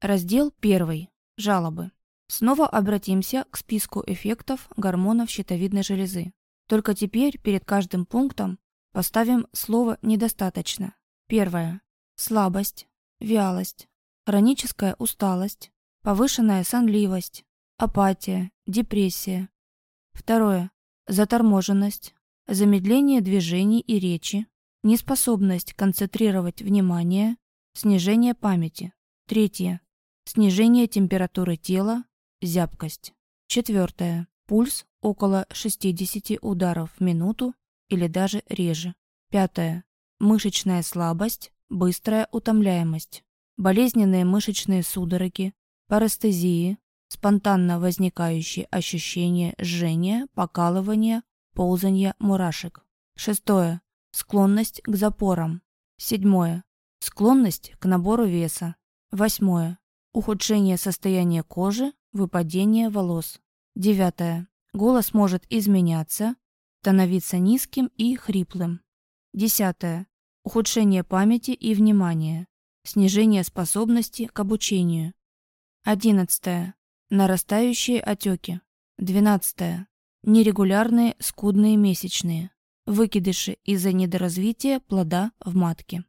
Раздел 1. Жалобы. Снова обратимся к списку эффектов гормонов щитовидной железы. Только теперь перед каждым пунктом поставим слово «недостаточно». Первое. Слабость, вялость, хроническая усталость, повышенная сонливость, апатия, депрессия. Второе. Заторможенность, замедление движений и речи, неспособность концентрировать внимание, снижение памяти. Третье. Снижение температуры тела, зябкость. Четвертое. Пульс около 60 ударов в минуту или даже реже. Пятое. Мышечная слабость, быстрая утомляемость. Болезненные мышечные судороги, парестезии, спонтанно возникающие ощущения жжения, покалывания, ползания мурашек. Шестое. Склонность к запорам. Седьмое. Склонность к набору веса. Восьмое. Ухудшение состояния кожи, выпадение волос. Девятое. Голос может изменяться, становиться низким и хриплым. Десятое. Ухудшение памяти и внимания. Снижение способности к обучению. Одиннадцатое. Нарастающие отеки. Двенадцатое. Нерегулярные скудные месячные. Выкидыши из-за недоразвития плода в матке.